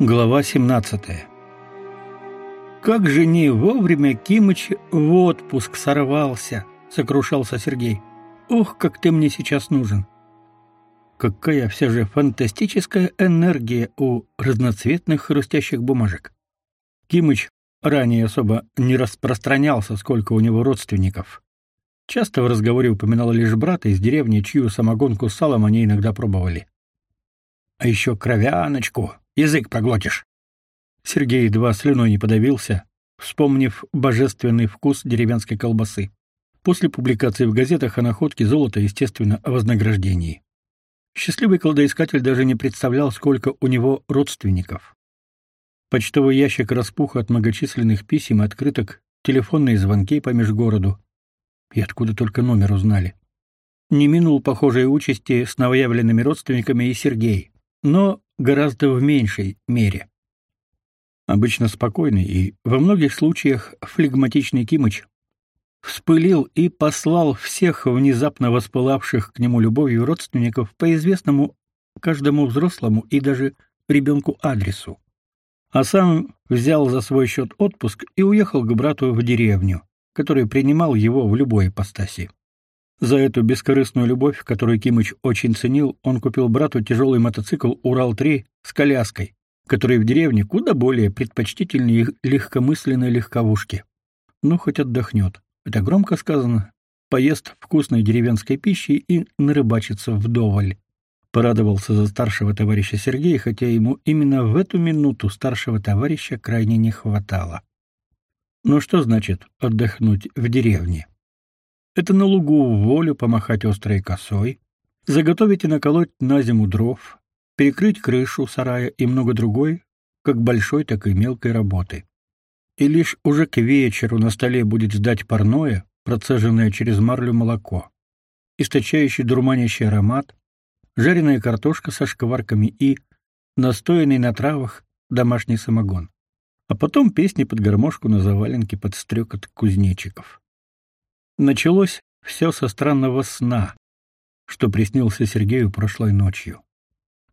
Глава 17. Как же не вовремя Кимыч в отпуск сорвался, сокрушался Сергей. Ох, как ты мне сейчас нужен. Какая вся же фантастическая энергия у разноцветных хрустящих бумажек. Кимыч ранее особо не распространялся, сколько у него родственников. Часто в разговоре упоминал лишь брата из деревни, чью самогонку с салом они иногда пробовали. А еще кровяночку, Язык проглотишь. Сергей едва слюной не подавился, вспомнив божественный вкус деревенской колбасы. После публикации в газетах о находке золота, естественно, о вознаграждении. Счастливый кладоискатель даже не представлял, сколько у него родственников. Почтовый ящик распух от многочисленных писем и открыток, телефонные звонки по межгороду. И откуда только номер узнали. Не минул похожей участи с новоявленными родственниками и Сергей. Но гораздо в меньшей мере. Обычно спокойный и во многих случаях флегматичный Кимыч вспылил и послал всех внезапно воспылавших к нему любовью родственников по известному каждому взрослому и даже ребенку адресу. А сам взял за свой счет отпуск и уехал к брату в деревню, который принимал его в любой ипостаси. За эту бескорыстную любовь, которую Кимыч очень ценил, он купил брату тяжелый мотоцикл Урал-3 с коляской, который в деревне куда более предпочтительнее легкомысленной легковушки. Ну, хоть отдохнет. Это громко сказано. Поест вкусной деревенской пищи и нарыбачится вдоволь. Порадовался за старшего товарища Сергея, хотя ему именно в эту минуту старшего товарища крайне не хватало. Ну что значит отдохнуть в деревне? Это на лугу волю помахать острой косой, заготовить и наколоть на зиму дров, перекрыть крышу сарая и много другой, как большой, так и мелкой работы. И лишь уже к вечеру на столе будет ждать парное, процеженное через марлю молоко, источающий дурманящий аромат, жареная картошка со шкварками и настоянный на травах домашний самогон. А потом песни под гармошку на заваленке под стрекот кузнечиков. Началось все со странного сна, что приснился Сергею прошлой ночью.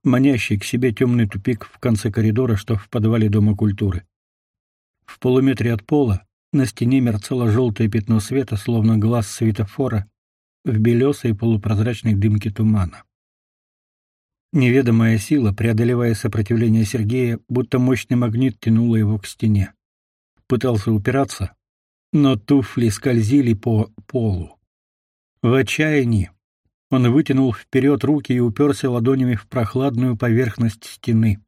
Манящий к себе темный тупик в конце коридора, что в подвале Дома культуры. В полуметре от пола на стене мерцало желтое пятно света, словно глаз светофора в белесой полупрозрачной дымке тумана. Неведомая сила, преодолевая сопротивление Сергея, будто мощный магнит тянула его к стене. Пытался упираться, но туфли скользили по полу. В отчаянии он вытянул вперед руки и уперся ладонями в прохладную поверхность стены.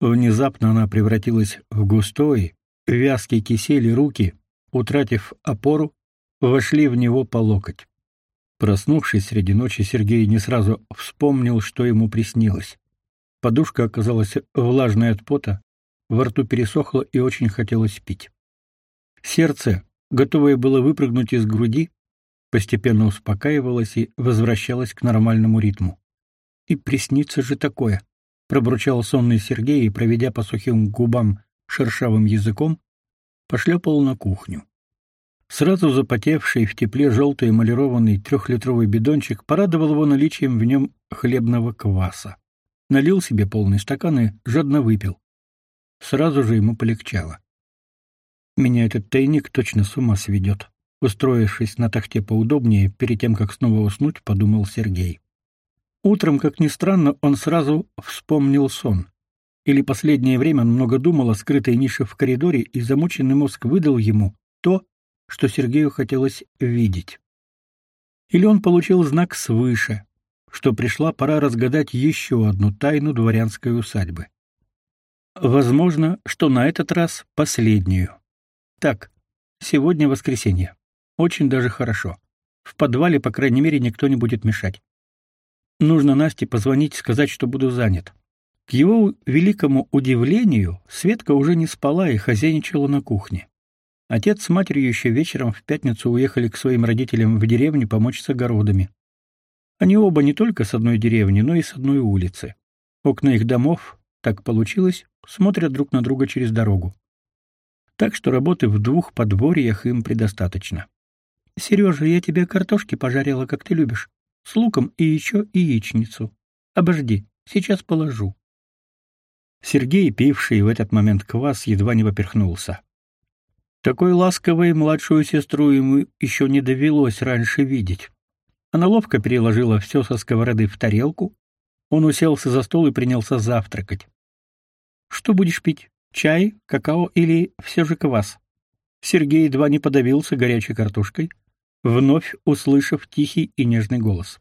Внезапно она превратилась в густой, вязкий кисель, и руки, утратив опору, вошли в него по локоть. Проснувшись среди ночи, Сергей не сразу вспомнил, что ему приснилось. Подушка оказалась влажной от пота, во рту пересохло и очень хотелось пить. Сердце, готовое было выпрыгнуть из груди, постепенно успокаивалось и возвращалось к нормальному ритму. И приснится же такое, пробурчал сонный Сергей и, проведя по сухим губам шершавым языком, пошлепал на кухню. Сразу запотевший в тепле желтый эмалированный трехлитровый бидончик порадовал его наличием в нем хлебного кваса. Налил себе полный стакан и жадно выпил. Сразу же ему полегчало. Меня этот тайник точно с ума сведет. Устроившись на тахте поудобнее, перед тем, как снова уснуть, подумал Сергей. Утром, как ни странно, он сразу вспомнил сон. Или последнее время он много думал о скрытой нише в коридоре, и замученный мозг выдал ему то, что Сергею хотелось видеть. Или он получил знак свыше, что пришла пора разгадать еще одну тайну дворянской усадьбы. Возможно, что на этот раз последнюю. Так, сегодня воскресенье. Очень даже хорошо. В подвале, по крайней мере, никто не будет мешать. Нужно Насте позвонить, сказать, что буду занят. К его великому удивлению, Светка уже не спала и хозяйничала на кухне. Отец с матерью еще вечером в пятницу уехали к своим родителям в деревню помочь с огородами. Они оба не только с одной деревни, но и с одной улицы. Окна их домов, так получилось, смотрят друг на друга через дорогу так что работы в двух подворьях им предостаточно. Сережа, я тебе картошки пожарила, как ты любишь, с луком и еще яичницу. Обожди, сейчас положу. Сергей, пивший в этот момент квас, едва не поперхнулся. Такой ласковой младшую сестру ему еще не довелось раньше видеть. Она ловко переложила все со сковороды в тарелку. Он уселся за стол и принялся завтракать. «Что будешь пить? Чай, какао или все же квас?» Сергей едва не подавился горячей картошкой, вновь услышав тихий и нежный голос.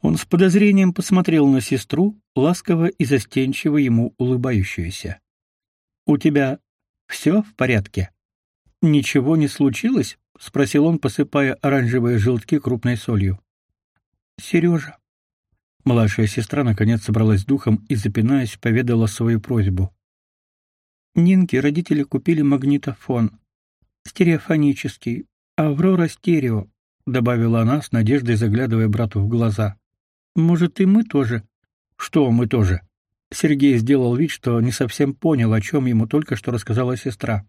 Он с подозрением посмотрел на сестру, ласково и застенчиво ему улыбающуюся. «У тебя все в порядке? Ничего не случилось?» — спросил он, посыпая оранжевые желтки крупной солью. «Сережа». Младшая сестра наконец собралась духом и, запинаясь, поведала свою просьбу. Нинке родители купили магнитофон. Стереофонический. Аврора стерео, добавила она с надеждой, заглядывая брату в глаза. Может, и мы тоже? Что мы тоже? Сергей сделал вид, что не совсем понял, о чем ему только что рассказала сестра.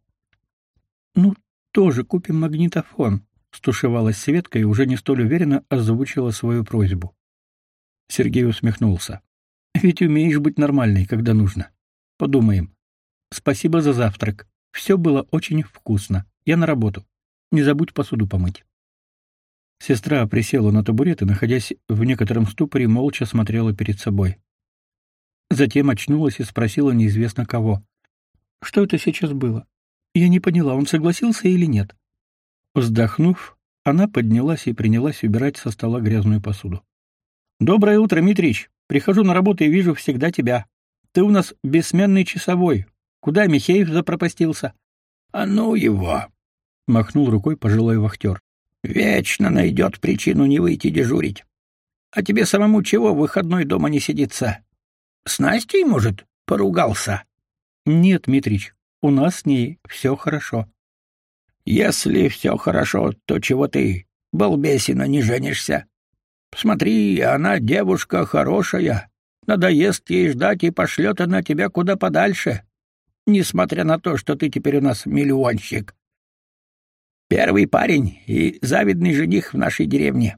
Ну, тоже купим магнитофон, стушевалась Светка и уже не столь уверенно озвучила свою просьбу. Сергей усмехнулся. Ведь умеешь быть нормальной, когда нужно. Подумаем. Спасибо за завтрак. Все было очень вкусно. Я на работу. Не забудь посуду помыть. Сестра присела на табурет и, находясь в некотором ступоре, молча смотрела перед собой. Затем очнулась и спросила неизвестно кого: "Что это сейчас было? Я не поняла, он согласился или нет?" Вздохнув, она поднялась и принялась убирать со стола грязную посуду. Доброе утро, Митрич. Прихожу на работу и вижу всегда тебя. Ты у нас бессменный часовой. Куда Михеев запропастился? А ну его, махнул рукой пожилой вахтер. Вечно найдет причину не выйти дежурить. А тебе самому чего в выходной дома не сидится? С Настей, может, поругался? Нет, Митрич, у нас с ней все хорошо. Если все хорошо, то чего ты, балбесина, не женишься? Смотри, она девушка хорошая. Надоест ей ждать и пошлет она тебя куда подальше, несмотря на то, что ты теперь у нас миллионщик. Первый парень и завидный жених в нашей деревне.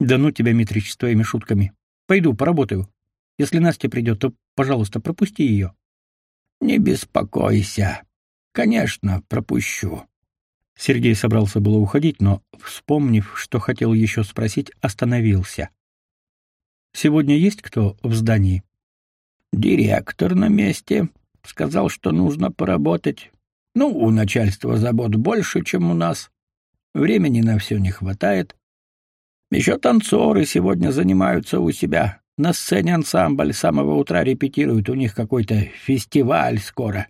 Да ну тебя, Митрич, с твоими шутками. Пойду поработаю. Если Настя придет, то, пожалуйста, пропусти ее. Не беспокойся. Конечно, пропущу. Сергей собрался было уходить, но, вспомнив, что хотел еще спросить, остановился. Сегодня есть кто в здании? Директор на месте, сказал, что нужно поработать. Ну, у начальства забот больше, чем у нас. Времени на все не хватает. Еще танцоры сегодня занимаются у себя. На сцене ансамбль с самого утра репетирует, у них какой-то фестиваль скоро.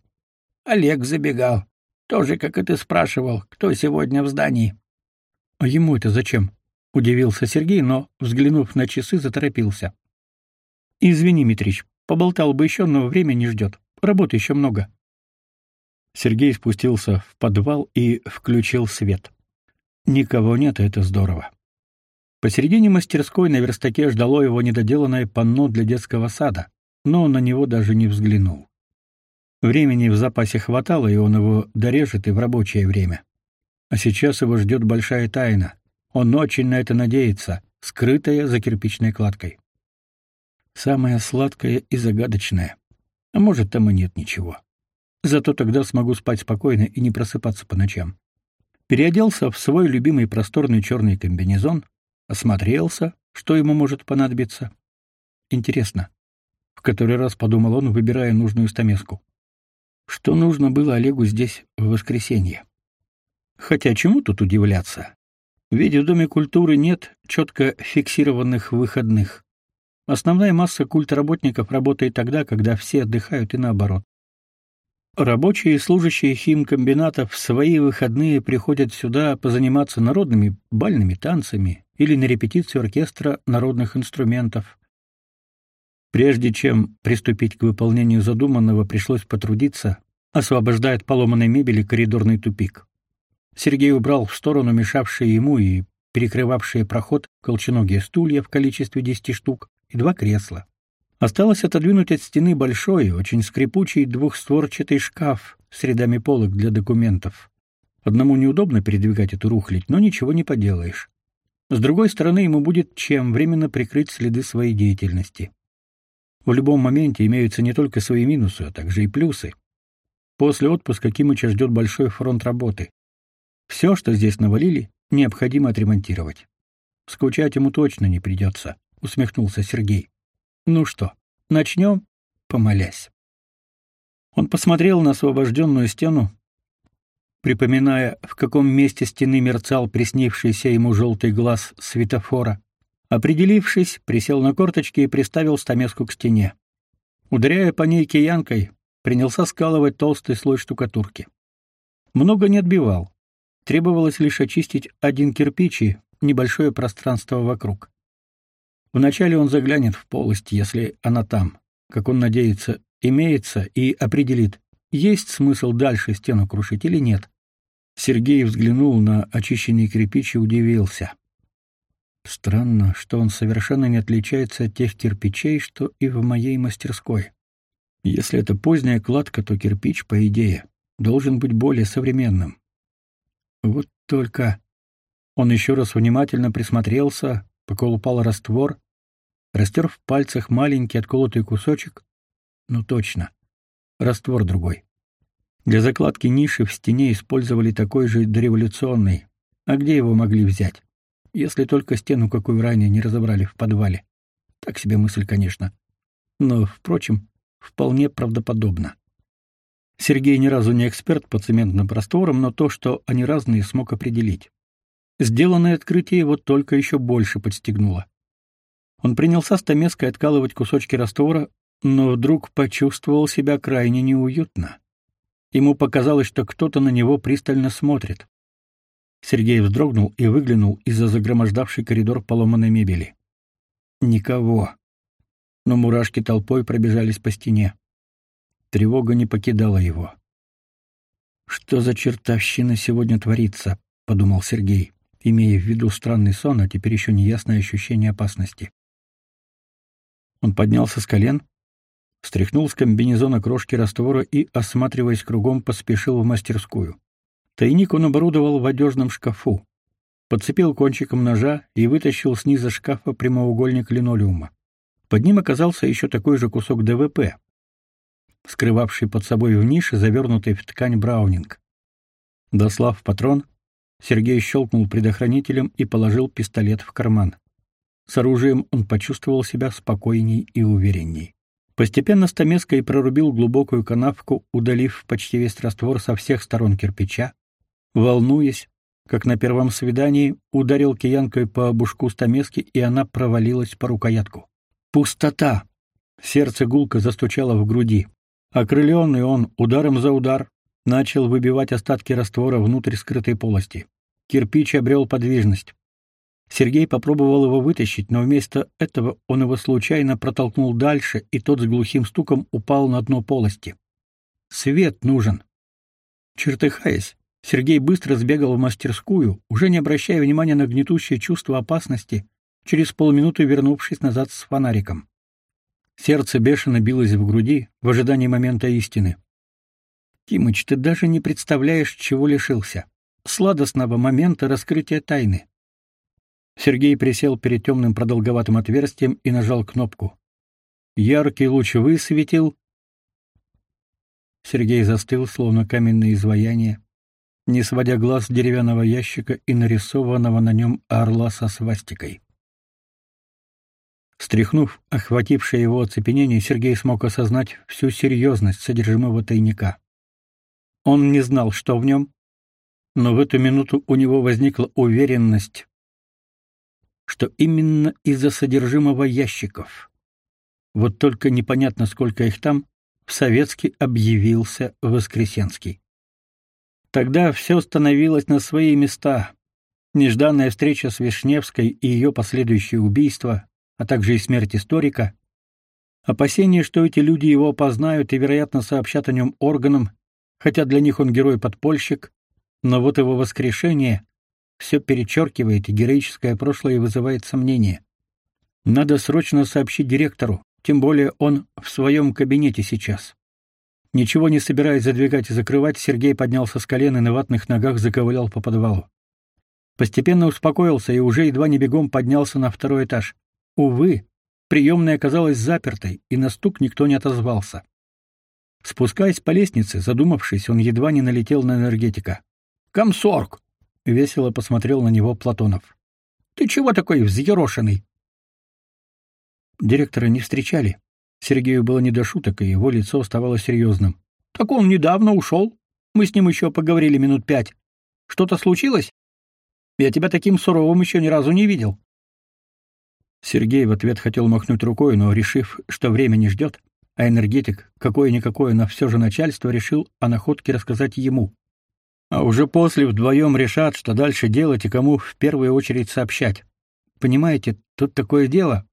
Олег забегал. Тоже, как и ты спрашивал, кто сегодня в здании. — А ему это зачем? — удивился Сергей, но, взглянув на часы, заторопился. — Извини, Митрич, поболтал бы еще, но время не ждет. Работы еще много. Сергей спустился в подвал и включил свет. Никого нет, это здорово. Посередине мастерской на верстаке ждало его недоделанное панно для детского сада, но он на него даже не взглянул. Времени в запасе хватало, и он его дорежет и в рабочее время. А сейчас его ждет большая тайна. Он очень на это надеется, скрытая за кирпичной кладкой. Самое сладкое и загадочное. А может, там и нет ничего. Зато тогда смогу спать спокойно и не просыпаться по ночам. Переоделся в свой любимый просторный черный комбинезон, осмотрелся, что ему может понадобиться. Интересно. В который раз подумал он, выбирая нужную стамеску. Что нужно было Олегу здесь в воскресенье? Хотя чему тут удивляться? Ведь в Доме культуры нет четко фиксированных выходных. Основная масса культработников работает тогда, когда все отдыхают и наоборот. Рабочие и служащие химкомбинатов в свои выходные приходят сюда позаниматься народными бальными танцами или на репетицию оркестра народных инструментов. Прежде чем приступить к выполнению задуманного, пришлось потрудиться, освобождая от поломанной мебели коридорный тупик. Сергей убрал в сторону мешавшие ему и перекрывавшие проход колченогие стулья в количестве десяти штук и два кресла. Осталось отодвинуть от стены большой, очень скрипучий двухстворчатый шкаф с рядами полок для документов. Одному неудобно передвигать эту рухлядь, но ничего не поделаешь. С другой стороны, ему будет чем временно прикрыть следы своей деятельности. В любом моменте имеются не только свои минусы, а также и плюсы. После отпуска Кимыча ждет большой фронт работы. Все, что здесь навалили, необходимо отремонтировать. Скучать ему точно не придется, усмехнулся Сергей. Ну что, начнем, помолясь. Он посмотрел на освобожденную стену, припоминая, в каком месте стены мерцал приснившийся ему желтый глаз светофора. Определившись, присел на корточки и приставил стамеску к стене. Ударяя по ней киянкой, принялся скалывать толстый слой штукатурки. Много не отбивал. Требовалось лишь очистить один кирпич и небольшое пространство вокруг. Вначале он заглянет в полость, если она там, как он надеется, имеется, и определит, есть смысл дальше стену крушить или нет. Сергей взглянул на очищенный кирпич и удивился. Странно, что он совершенно не отличается от тех кирпичей, что и в моей мастерской. Если это поздняя кладка, то кирпич, по идее, должен быть более современным. Вот только он еще раз внимательно присмотрелся, поколупал раствор, растер в пальцах маленький отколотый кусочек. Ну точно, раствор другой. Для закладки ниши в стене использовали такой же дореволюционный. А где его могли взять? Если только стену какую ранее не разобрали в подвале. Так себе мысль, конечно. Но, впрочем, вполне правдоподобно. Сергей ни разу не эксперт по цементным растворам, но то, что они разные, смог определить. Сделанное открытие его только еще больше подстегнуло. Он принялся стамеской откалывать кусочки раствора, но вдруг почувствовал себя крайне неуютно. Ему показалось, что кто-то на него пристально смотрит. Сергей вздрогнул и выглянул из-за загромождавшей коридор поломанной мебели. Никого. Но мурашки толпой пробежались по стене. Тревога не покидала его. Что за чертовщина сегодня творится, подумал Сергей, имея в виду странный сон, а теперь еще неясное ощущение опасности. Он поднялся с колен, стряхнул с комбинезона крошки раствора и, осматриваясь кругом, поспешил в мастерскую. Тайник он оборудовал в одежном шкафу. Подцепил кончиком ножа и вытащил снизу шкафа прямоугольник линолеума. Под ним оказался еще такой же кусок ДВП, скрывавший под собой в нише завернутый в ткань браунинг. Дослав патрон, Сергей щелкнул предохранителем и положил пистолет в карман. С оружием он почувствовал себя спокойней и уверенней. Постепенно стамеской прорубил глубокую канавку, удалив почти весь раствор со всех сторон кирпича. Волнуясь, как на первом свидании, ударил киянкой по обушку стамески, и она провалилась по рукоятку. Пустота! Сердце гулко застучало в груди. Окрыленный он ударом за удар начал выбивать остатки раствора внутрь скрытой полости. Кирпич обрел подвижность. Сергей попробовал его вытащить, но вместо этого он его случайно протолкнул дальше, и тот с глухим стуком упал на дно полости. Свет нужен. Чертыхаясь, Сергей быстро сбегал в мастерскую, уже не обращая внимания на гнетущее чувство опасности, через полминуты вернувшись назад с фонариком. Сердце бешено билось в груди в ожидании момента истины. Кимыч, ты даже не представляешь, чего лишился. Сладостного момента раскрытия тайны. Сергей присел перед темным продолговатым отверстием и нажал кнопку. Яркий луч высветил. Сергей застыл, словно каменное изваяние, не сводя глаз с деревянного ящика и нарисованного на нем орла со свастикой. Стряхнув охватившее его оцепенение, Сергей смог осознать всю серьезность содержимого тайника. Он не знал, что в нем, но в эту минуту у него возникла уверенность, что именно из-за содержимого ящиков. Вот только непонятно, сколько их там, в Советский объявился Воскресенский. Тогда все становилось на свои места. Нежданная встреча с Вишневской и ее последующее убийство, а также и смерть историка, опасение, что эти люди его опознают и, вероятно, сообщат о нем органам, хотя для них он герой-подпольщик, но вот его воскрешение все перечеркивает, и героическое прошлое вызывает сомнения. Надо срочно сообщить директору, тем более он в своем кабинете сейчас. Ничего не собираясь задвигать и закрывать, Сергей поднялся с колен и на ватных ногах заковылял по подвалу. Постепенно успокоился и уже едва не бегом поднялся на второй этаж. Увы, Приемная оказалась запертой, и на стук никто не отозвался. Спускаясь по лестнице, задумавшись, он едва не налетел на энергетика. «Комсорг!» — весело посмотрел на него Платонов. «Ты чего такой взъерошенный?» Директора не встречали. Сергею было не до шуток, и его лицо оставалось серьезным. «Так он недавно ушел. Мы с ним еще поговорили минут пять. Что-то случилось? Я тебя таким суровым еще ни разу не видел». Сергей в ответ хотел махнуть рукой, но, решив, что время не ждет, а энергетик, какое-никакое, но все же начальство, решил о находке рассказать ему. А уже после вдвоем решат, что дальше делать и кому в первую очередь сообщать. Понимаете, тут такое дело,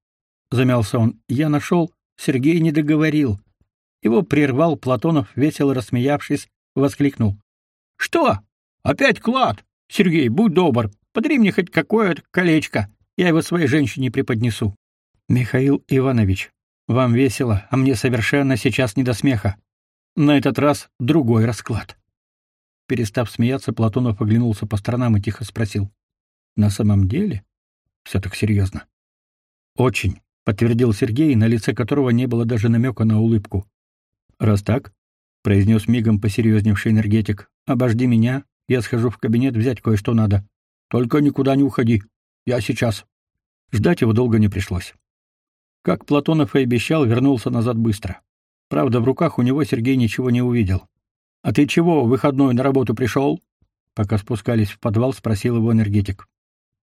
замялся он. Я нашел, Сергей не договорил. Его прервал Платонов, весело рассмеявшись, воскликнул: "Что? Опять клад? Сергей, будь добр, подари мне хоть какое-то колечко. Я его своей женщине преподнесу". Михаил Иванович, вам весело, а мне совершенно сейчас не до смеха. На этот раз другой расклад. Перестав смеяться, Платонов оглянулся по сторонам и тихо спросил: "На самом деле? Все так серьезно?» Очень, подтвердил Сергей, на лице которого не было даже намека на улыбку. Раз так, произнес мигом посерьезневший энергетик. Обожди меня, я схожу в кабинет взять кое-что надо. Только никуда не уходи. Я сейчас. Ждать его долго не пришлось. Как Платонов и обещал, вернулся назад быстро. Правда, в руках у него Сергей ничего не увидел. «А ты чего, в выходной на работу пришел?» Пока спускались в подвал, спросил его энергетик.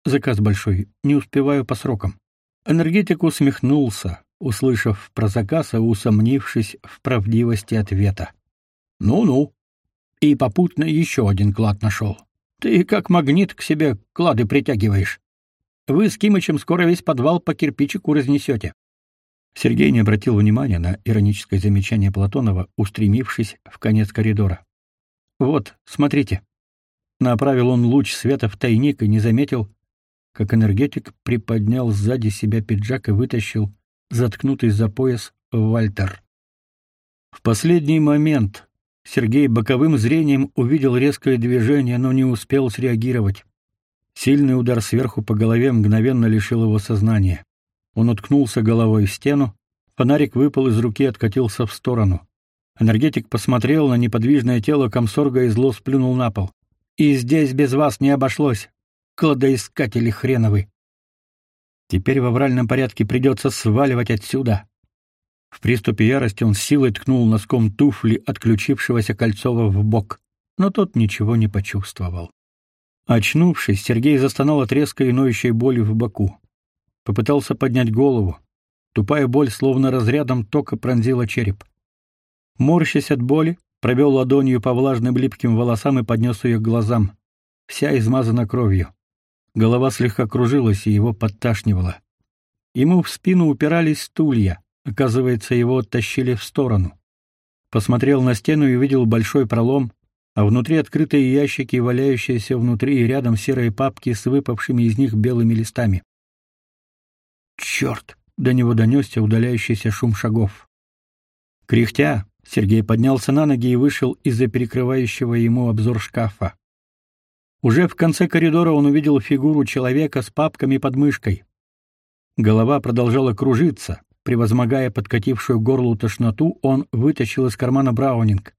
«Заказ большой. Не успеваю по срокам». Энергетик усмехнулся, услышав про заказ и усомнившись в правдивости ответа. «Ну-ну». И попутно еще один клад нашел. «Ты как магнит к себе клады притягиваешь. Вы с Кимычем скоро весь подвал по кирпичику разнесете». Сергей не обратил внимания на ироническое замечание Платонова, устремившись в конец коридора. «Вот, смотрите». Направил он луч света в тайник и не заметил, как энергетик приподнял сзади себя пиджак и вытащил заткнутый за пояс Вальтер. В последний момент Сергей боковым зрением увидел резкое движение, но не успел среагировать. Сильный удар сверху по голове мгновенно лишил его сознания. Он уткнулся головой в стену, фонарик выпал из руки и откатился в сторону. Энергетик посмотрел на неподвижное тело комсорга и зло сплюнул на пол. «И здесь без вас не обошлось, кладоискатели хреновы! Теперь в авральном порядке придется сваливать отсюда!» В приступе ярости он силой ткнул носком туфли отключившегося Кольцова в бок, но тот ничего не почувствовал. Очнувшись, Сергей застонал от резкой ноющей боли в боку. Попытался поднять голову. Тупая боль словно разрядом тока пронзила череп. Морщась от боли, провел ладонью по влажным липким волосам и поднес ее к глазам. Вся измазана кровью. Голова слегка кружилась и его подташнивало. Ему в спину упирались стулья. Оказывается, его оттащили в сторону. Посмотрел на стену и увидел большой пролом, а внутри открытые ящики, валяющиеся внутри и рядом серые папки с выпавшими из них белыми листами. Черт! До него донесся удаляющийся шум шагов. Кряхтя, Сергей поднялся на ноги и вышел из-за перекрывающего ему обзор шкафа. Уже в конце коридора он увидел фигуру человека с папками под мышкой. Голова продолжала кружиться. Превозмогая подкатившую горлу тошноту, он вытащил из кармана браунинг.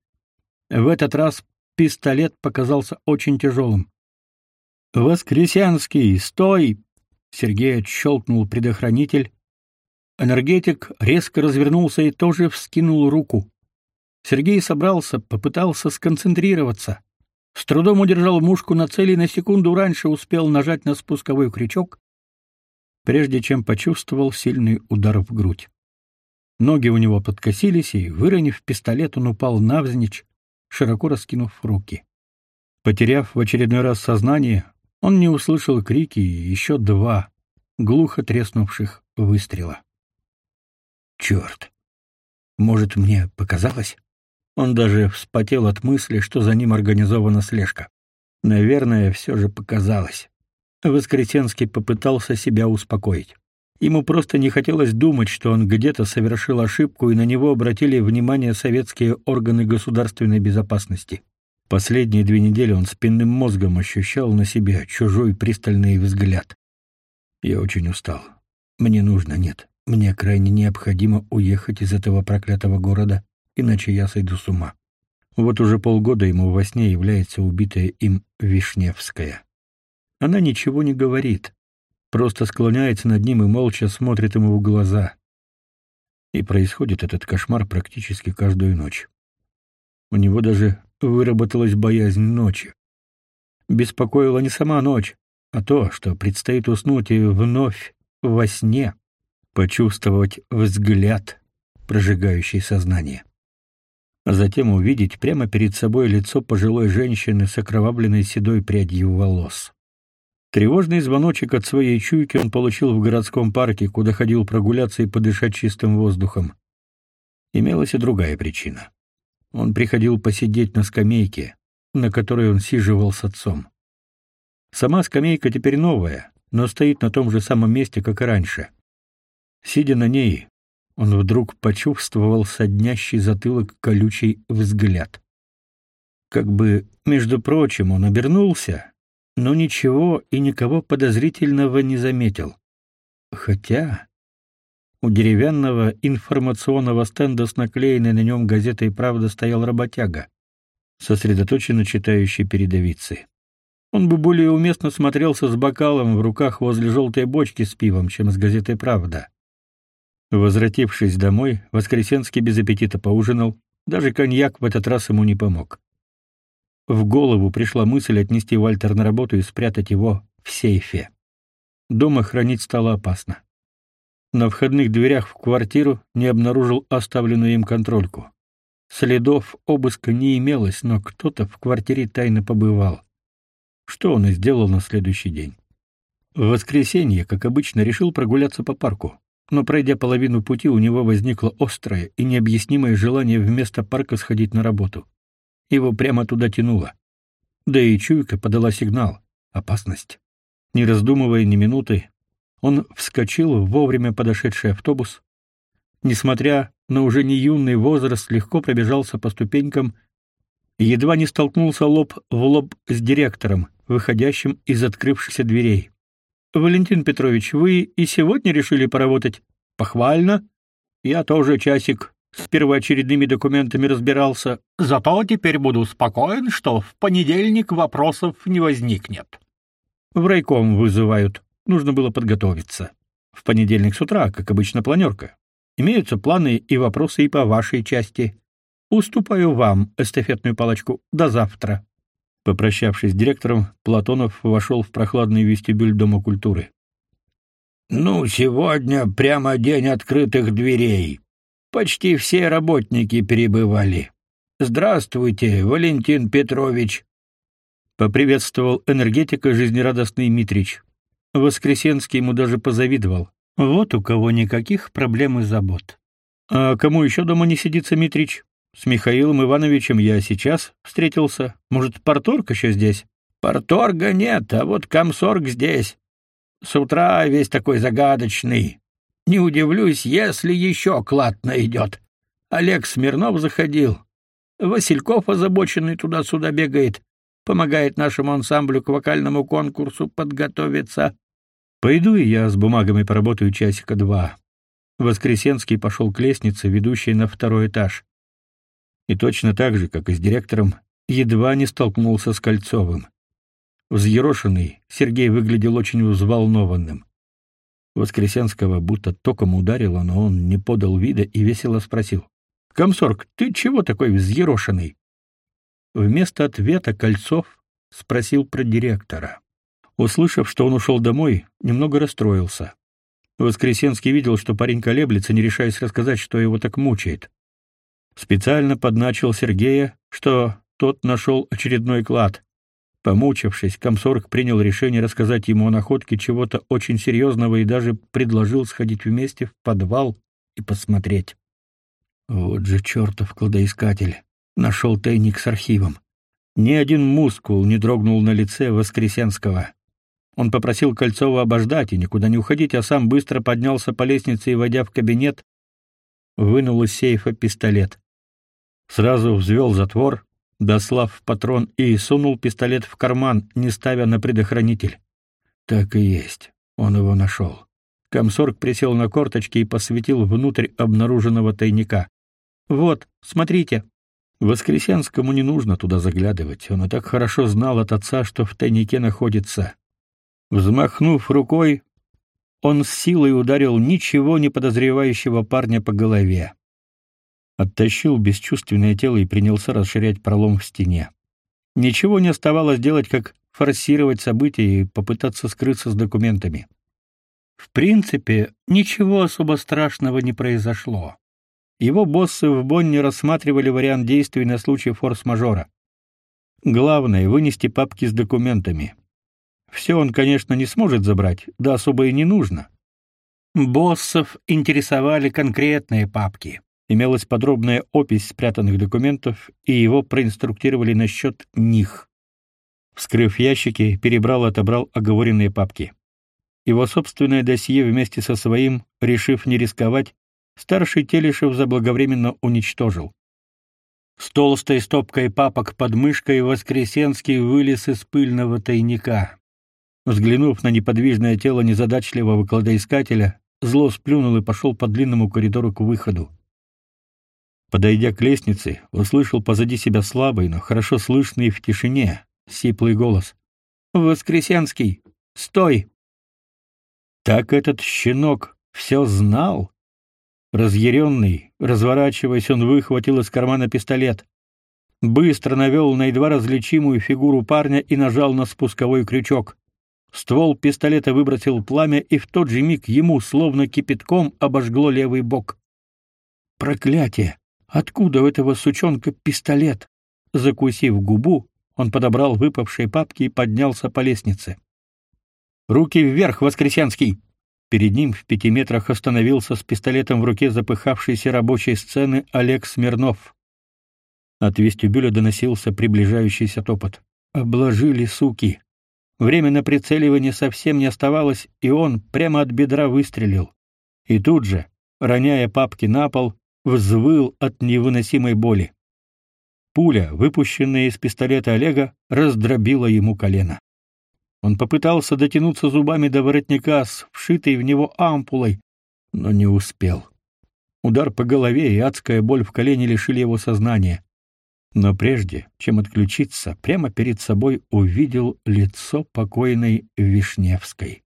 В этот раз пистолет показался очень тяжелым. «Воскресенский, стой!» Сергей отщелкнул предохранитель. Энергетик резко развернулся и тоже вскинул руку. Сергей собрался, попытался сконцентрироваться. С трудом удержал мушку на цели и на секунду раньше успел нажать на спусковой крючок, прежде чем почувствовал сильный удар в грудь. Ноги у него подкосились, и, выронив пистолет, он упал навзничь, широко раскинув руки. Потеряв в очередной раз сознание, он не услышал крики и еще два глухо треснувших выстрела. Черт! Может, мне показалось? Он даже вспотел от мысли, что за ним организована слежка. Наверное, все же показалось. Воскресенский попытался себя успокоить. Ему просто не хотелось думать, что он где-то совершил ошибку и на него обратили внимание советские органы государственной безопасности. Последние две недели он спинным мозгом ощущал на себе чужой пристальный взгляд. Я очень устал. Мне нужно, нет. Мне крайне необходимо уехать из этого проклятого города, иначе я сойду с ума. Вот уже полгода ему во сне является убитая им Вишневская. Она ничего не говорит, просто склоняется над ним и молча смотрит ему в глаза. И происходит этот кошмар практически каждую ночь. У него даже выработалась боязнь ночи. Беспокоила не сама ночь, а то, что предстоит уснуть и вновь во сне почувствовать взгляд, прожигающий сознание. Затем увидеть прямо перед собой лицо пожилой женщины с окровавленной седой прядью волос. Тревожный звоночек от своей чуйки он получил в городском парке, куда ходил прогуляться и подышать чистым воздухом. Имелась и другая причина. Он приходил посидеть на скамейке, на которой он сиживал с отцом. Сама скамейка теперь новая, но стоит на том же самом месте, как и раньше. Сидя на ней, он вдруг почувствовал соднящий затылок колючий взгляд. Как бы, между прочим, он обернулся, но ничего и никого подозрительного не заметил. Хотя у деревянного информационного стенда с наклеенной на нем газетой «Правда» стоял работяга, сосредоточенно читающий передовицы. Он бы более уместно смотрелся с бокалом в руках возле желтой бочки с пивом, чем с газетой «Правда». Возвратившись домой, Воскресенский без аппетита поужинал, даже коньяк в этот раз ему не помог. В голову пришла мысль отнести Вальтер на работу и спрятать его в сейфе. Дома хранить стало опасно. На входных дверях в квартиру не обнаружил оставленную им контрольку. Следов обыска не имелось, но кто-то в квартире тайно побывал. Что он и сделал на следующий день. В воскресенье, как обычно, решил прогуляться по парку но пройдя половину пути, у него возникло острое и необъяснимое желание вместо парка сходить на работу. Его прямо туда тянуло. Да и чуйка подала сигнал опасность. Не раздумывая ни минуты, он вскочил в вовремя подошедший автобус. Несмотря на уже не юный возраст, легко пробежался по ступенькам и едва не столкнулся лоб в лоб с директором, выходящим из открывшихся дверей. Валентин Петрович, вы и сегодня решили поработать? Похвально. Я тоже часик с первоочередными документами разбирался. Зато теперь буду спокоен, что в понедельник вопросов не возникнет. В райком вызывают. Нужно было подготовиться. В понедельник с утра, как обычно, планерка. Имеются планы и вопросы и по вашей части. Уступаю вам эстафетную палочку до завтра. Попрощавшись с директором, Платонов вошел в прохладный вестибюль Дома культуры. Ну, сегодня прямо день открытых дверей. Почти все работники перебывали. Здравствуйте, Валентин Петрович. Поприветствовал энергетика жизнерадостный Митрич. Воскресенский ему даже позавидовал. Вот у кого никаких проблем и забот. А кому еще дома не сидится, Митрич? С Михаилом Ивановичем я сейчас встретился. Может, Порторг еще здесь? Порторга нет, а вот комсорг здесь. С утра весь такой загадочный. Не удивлюсь, если еще клад найдет. Олег Смирнов заходил. Васильков озабоченный туда-сюда бегает. Помогает нашему ансамблю к вокальному конкурсу подготовиться. Пойду и я с бумагами поработаю часика два. Воскресенский пошел к лестнице, ведущей на второй этаж и точно так же, как и с директором, едва не столкнулся с Кольцовым. Взъерошенный, Сергей выглядел очень взволнованным. Воскресенского будто током ударило, но он не подал вида и весело спросил. «Комсорг, ты чего такой взъерошенный?» Вместо ответа Кольцов спросил про директора. Услышав, что он ушел домой, немного расстроился. Воскресенский видел, что парень колеблется, не решаясь рассказать, что его так мучает. Специально подначил Сергея, что тот нашел очередной клад. Помучившись, комсорг принял решение рассказать ему о находке чего-то очень серьезного и даже предложил сходить вместе в подвал и посмотреть. Вот же чертов кладоискатель. Нашел тайник с архивом. Ни один мускул не дрогнул на лице Воскресенского. Он попросил Кольцова обождать и никуда не уходить, а сам быстро поднялся по лестнице и, войдя в кабинет, вынул из сейфа пистолет. Сразу взвел затвор, дослав патрон и сунул пистолет в карман, не ставя на предохранитель. Так и есть, он его нашел. Комсорг присел на корточки и посветил внутрь обнаруженного тайника. Вот, смотрите. Воскресенскому не нужно туда заглядывать. Он и так хорошо знал от отца, что в тайнике находится. Взмахнув рукой, он с силой ударил ничего не подозревающего парня по голове. Оттащил бесчувственное тело и принялся расширять пролом в стене. Ничего не оставалось делать, как форсировать события и попытаться скрыться с документами. В принципе, ничего особо страшного не произошло. Его боссы в Бонне рассматривали вариант действий на случай форс-мажора. Главное вынести папки с документами. Все он, конечно, не сможет забрать, да особо и не нужно. Боссов интересовали конкретные папки. Имелась подробная опись спрятанных документов, и его проинструктировали насчет них. Вскрыв ящики, перебрал и отобрал оговоренные папки. Его собственное досье вместе со своим, решив не рисковать, старший Телешев заблаговременно уничтожил. С толстой стопкой папок под мышкой Воскресенский вылез из пыльного тайника. Взглянув на неподвижное тело незадачливого кладоискателя, зло сплюнул и пошел по длинному коридору к выходу. Подойдя к лестнице, услышал позади себя слабый, но хорошо слышный в тишине сиплый голос. «Воскресенский! Стой!» Так этот щенок все знал? Разъяренный, разворачиваясь, он выхватил из кармана пистолет. Быстро навел на едва различимую фигуру парня и нажал на спусковой крючок. Ствол пистолета выбросил пламя, и в тот же миг ему, словно кипятком, обожгло левый бок. Проклятие! Откуда у этого сучонка пистолет? Закусив губу, он подобрал выпавшие папки и поднялся по лестнице. Руки вверх, Воскресенский. Перед ним в пяти метрах остановился с пистолетом в руке запыхавшийся рабочей сцены Олег Смирнов. От вестибюля доносился приближающийся топот. Обложили суки. Время на прицеливание совсем не оставалось, и он прямо от бедра выстрелил. И тут же, роняя папки на пол, взвыл от невыносимой боли. Пуля, выпущенная из пистолета Олега, раздробила ему колено. Он попытался дотянуться зубами до воротника с вшитой в него ампулой, но не успел. Удар по голове и адская боль в колене лишили его сознания. Но прежде, чем отключиться, прямо перед собой увидел лицо покойной Вишневской.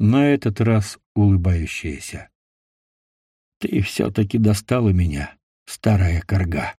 На этот раз улыбающееся. «Ты все-таки достала меня, старая корга».